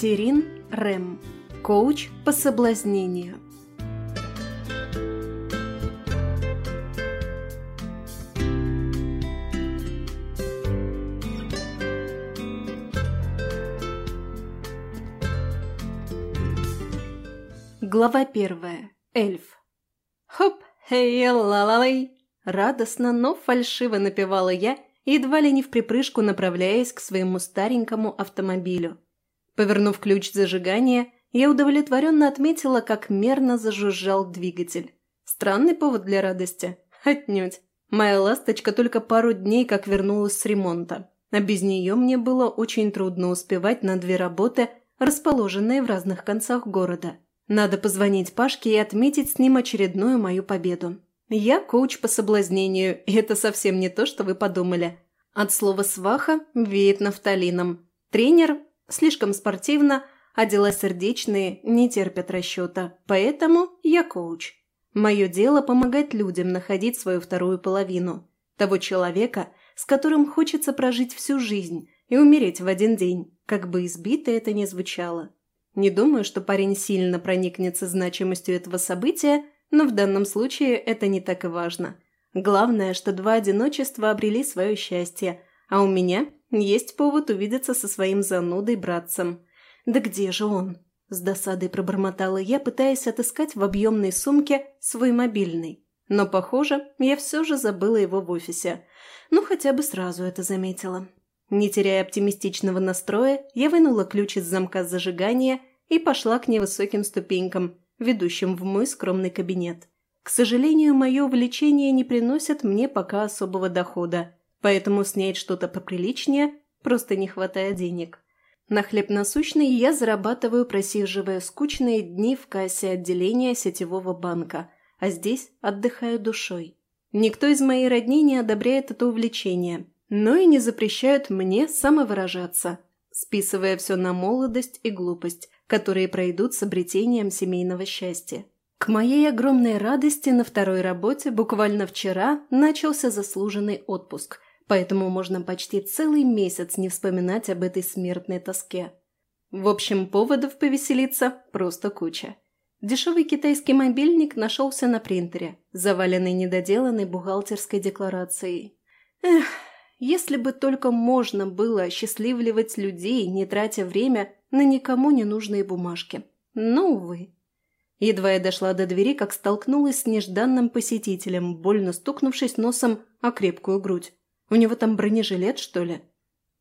Терин Рэм. Коуч по соблазнению. Глава первая. Эльф. Хоп, хей, ла-ла-лей. Радостно, но фальшиво напевала я, едва ли не в припрыжку направляясь к своему старенькому автомобилю. Повернув ключ зажигания, я удовлетворенно отметила, как мерно зажужжал двигатель. Странный повод для радости. Отнюдь. Моя ласточка только пару дней как вернулась с ремонта, а без нее мне было очень трудно успевать на две работы, расположенные в разных концах города. Надо позвонить Пашке и отметить с ним очередную мою победу. Я коуч по соблазнению, и это совсем не то, что вы подумали. От слова «сваха» веет нафталином. Тренер слишком спортивно, а дела сердечные не терпят расчета. Поэтому я коуч. Мое дело – помогать людям находить свою вторую половину. Того человека, с которым хочется прожить всю жизнь и умереть в один день, как бы избито это ни звучало. Не думаю, что парень сильно проникнется значимостью этого события, но в данном случае это не так и важно. Главное, что два одиночества обрели свое счастье, а у меня есть повод увидеться со своим занудой-братцем. Да где же он? С досадой пробормотала я, пытаясь отыскать в объемной сумке свой мобильный. Но, похоже, я все же забыла его в офисе. Ну, хотя бы сразу это заметила. Не теряя оптимистичного настроя, я вынула ключ из замка зажигания и пошла к невысоким ступенькам, ведущим в мой скромный кабинет. К сожалению, мое увлечение не приносит мне пока особого дохода, поэтому снять что-то поприличнее просто не хватает денег. На хлеб насущный я зарабатываю, просиживая скучные дни в кассе отделения сетевого банка, а здесь отдыхаю душой. Никто из моей родни не одобряет это увлечение, но и не запрещают мне самовыражаться, списывая все на молодость и глупость, которые пройдут с обретением семейного счастья. К моей огромной радости на второй работе буквально вчера начался заслуженный отпуск, поэтому можно почти целый месяц не вспоминать об этой смертной тоске. В общем, поводов повеселиться просто куча. Дешевый китайский мобильник нашелся на принтере, заваленный недоделанной бухгалтерской декларацией. Эх, если бы только можно было осчастливливать людей, не тратя время на никому не нужные бумажки. Но, увы. Едва я дошла до двери, как столкнулась с нежданным посетителем, больно стукнувшись носом о крепкую грудь. У него там бронежилет, что ли?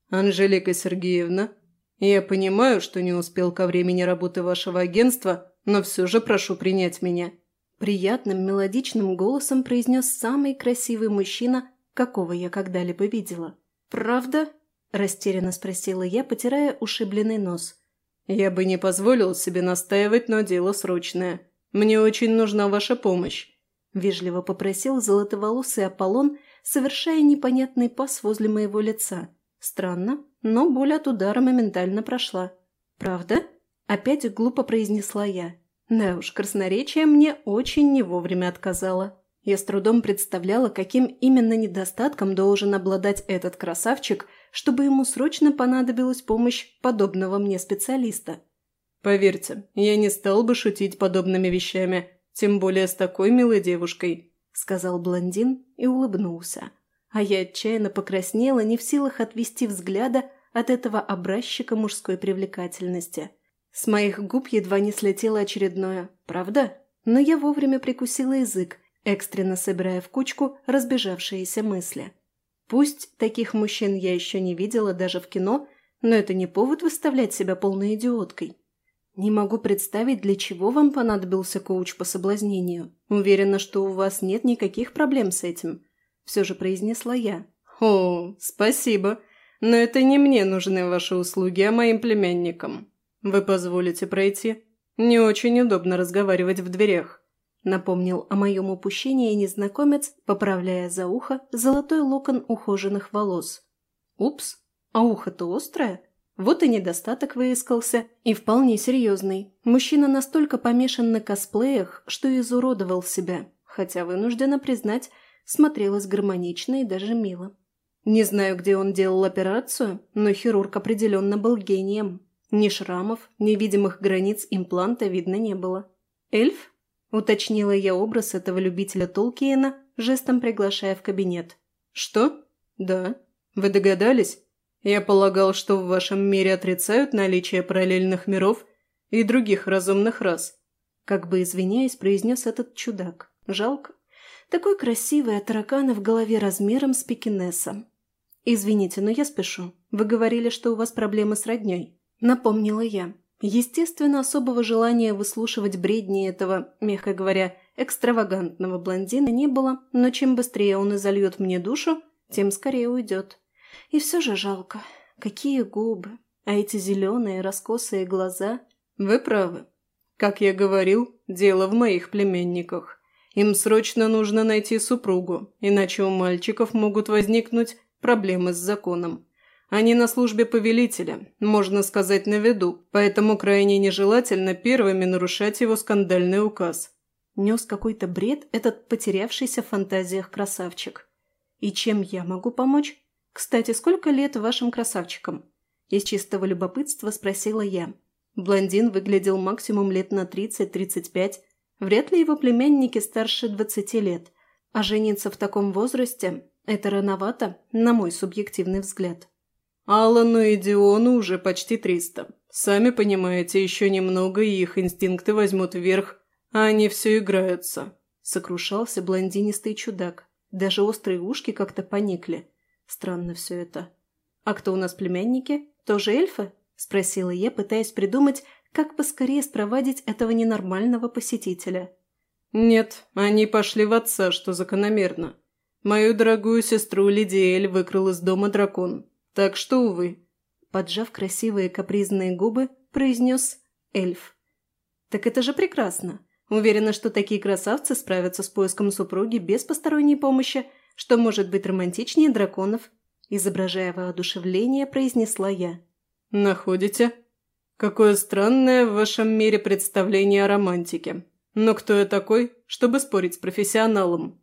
«Анжелика Сергеевна, я понимаю, что не успел ко времени работы вашего агентства, но все же прошу принять меня». Приятным мелодичным голосом произнес самый красивый мужчина, какого я когда-либо видела. «Правда?» – растерянно спросила я, потирая ушибленный нос. «Я бы не позволил себе настаивать, но дело срочное. Мне очень нужна ваша помощь», – вежливо попросил золотоволосый Аполлон, совершая непонятный пас возле моего лица. Странно, но боль от удара моментально прошла. «Правда?» – опять глупо произнесла я. Да уж, красноречие мне очень не вовремя отказало. Я с трудом представляла, каким именно недостатком должен обладать этот красавчик, чтобы ему срочно понадобилась помощь подобного мне специалиста. «Поверьте, я не стал бы шутить подобными вещами, тем более с такой милой девушкой», – сказал блондин и улыбнулся. А я отчаянно покраснела, не в силах отвести взгляда от этого образчика мужской привлекательности. С моих губ едва не слетело очередное «правда?», но я вовремя прикусила язык, экстренно собирая в кучку разбежавшиеся мысли. Пусть таких мужчин я еще не видела даже в кино, но это не повод выставлять себя полной идиоткой. Не могу представить, для чего вам понадобился коуч по соблазнению. Уверена, что у вас нет никаких проблем с этим. Все же произнесла я. О, спасибо. Но это не мне нужны ваши услуги, а моим племянникам. Вы позволите пройти? Не очень удобно разговаривать в дверях. Напомнил о моем упущении незнакомец, поправляя за ухо золотой локон ухоженных волос. Упс, а ухо-то острое. Вот и недостаток выискался, и вполне серьезный. Мужчина настолько помешан на косплеях, что изуродовал себя, хотя, вынуждена признать, смотрелось гармонично и даже мило. Не знаю, где он делал операцию, но хирург определенно был гением. Ни шрамов, ни видимых границ импланта видно не было. «Эльф?» – уточнила я образ этого любителя Толкиена, жестом приглашая в кабинет. «Что? Да. Вы догадались? Я полагал, что в вашем мире отрицают наличие параллельных миров и других разумных рас». Как бы извиняясь, произнес этот чудак. Жалко. Такой красивый, а в голове размером с пекинеса. «Извините, но я спешу. Вы говорили, что у вас проблемы с родней», — напомнила я. Естественно, особого желания выслушивать бредни этого, мягко говоря, экстравагантного блондина не было, но чем быстрее он изольет мне душу, тем скорее уйдет. И все же жалко. Какие губы. А эти зеленые, раскосые глаза. Вы правы. Как я говорил, дело в моих племенниках. Им срочно нужно найти супругу, иначе у мальчиков могут возникнуть проблемы с законом. Они на службе повелителя, можно сказать, на виду, поэтому крайне нежелательно первыми нарушать его скандальный указ. Нес какой-то бред этот потерявшийся в фантазиях красавчик. И чем я могу помочь? Кстати, сколько лет вашим красавчикам? Из чистого любопытства спросила я. Блондин выглядел максимум лет на 30-35. Вряд ли его племянники старше 20 лет. А жениться в таком возрасте – это рановато, на мой субъективный взгляд. Аллану и Диону уже почти 300. Сами понимаете, еще немного, и их инстинкты возьмут вверх, а они все играются. Сокрушался блондинистый чудак. Даже острые ушки как-то поникли. Странно все это. «А кто у нас племянники? Тоже эльфы?» – спросила я, пытаясь придумать, как поскорее спровадить этого ненормального посетителя. «Нет, они пошли в отца, что закономерно. Мою дорогую сестру Лидиэль выкрал из дома дракон. Так что, увы». Поджав красивые капризные губы, произнес эльф. «Так это же прекрасно. Уверена, что такие красавцы справятся с поиском супруги без посторонней помощи, что может быть романтичнее драконов», изображая воодушевление, произнесла я. «Находите? Какое странное в вашем мире представление о романтике. Но кто я такой, чтобы спорить с профессионалом?»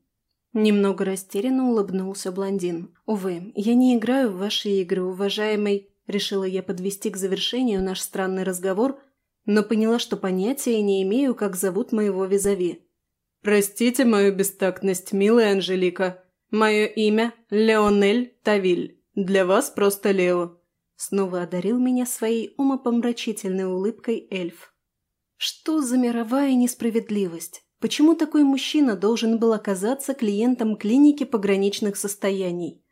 Немного растерянно улыбнулся блондин. «Увы, я не играю в ваши игры, уважаемый...» Решила я подвести к завершению наш странный разговор – но поняла, что понятия не имею, как зовут моего визави. «Простите мою бестактность, милая Анжелика. Мое имя – Леонель Тавиль. Для вас просто Лео». Снова одарил меня своей умопомрачительной улыбкой эльф. «Что за мировая несправедливость? Почему такой мужчина должен был оказаться клиентом клиники пограничных состояний?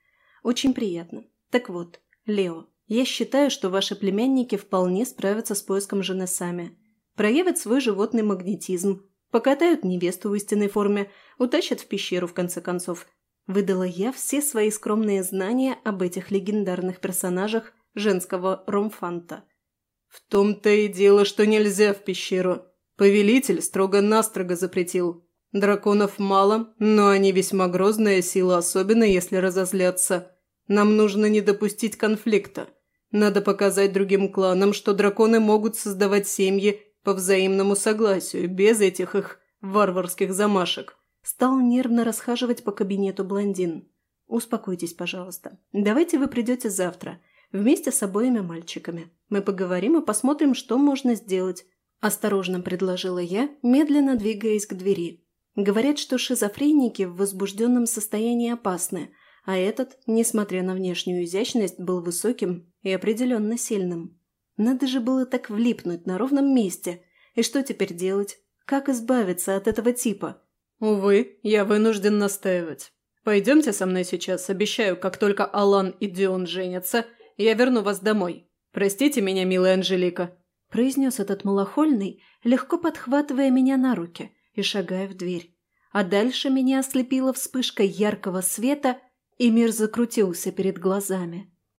Очень приятно. Так вот, Лео, я считаю, что ваши племянники вполне справятся с поиском жены сами. Проявят свой животный магнетизм, покатают невесту в истинной форме, утащат в пещеру в конце концов. Выдала я все свои скромные знания об этих легендарных персонажах женского ромфанта. «В том-то и дело, что нельзя в пещеру. Повелитель строго-настрого запретил. Драконов мало, но они весьма грозная сила, особенно если разозлятся. Нам нужно не допустить конфликта. Надо показать другим кланам, что драконы могут создавать семьи по взаимному согласию, без этих их варварских замашек. Стал нервно расхаживать по кабинету блондин. «Успокойтесь, пожалуйста. Давайте вы придете завтра, вместе с обоими мальчиками. Мы поговорим и посмотрим, что можно сделать», – осторожно предложила я, медленно двигаясь к двери. Говорят, что шизофреники в возбужденном состоянии опасны – а этот, несмотря на внешнюю изящность, был высоким и определенно сильным. Надо же было так влипнуть на ровном месте. И что теперь делать? Как избавиться от этого типа? Увы, я вынужден настаивать. Пойдемте со мной сейчас, обещаю, как только Алан и Дион женятся, я верну вас домой. Простите меня, милая Анжелика», – произнес этот малохольный, легко подхватывая меня на руки и шагая в дверь. А дальше меня ослепила вспышка яркого света – и мир закрутился перед глазами.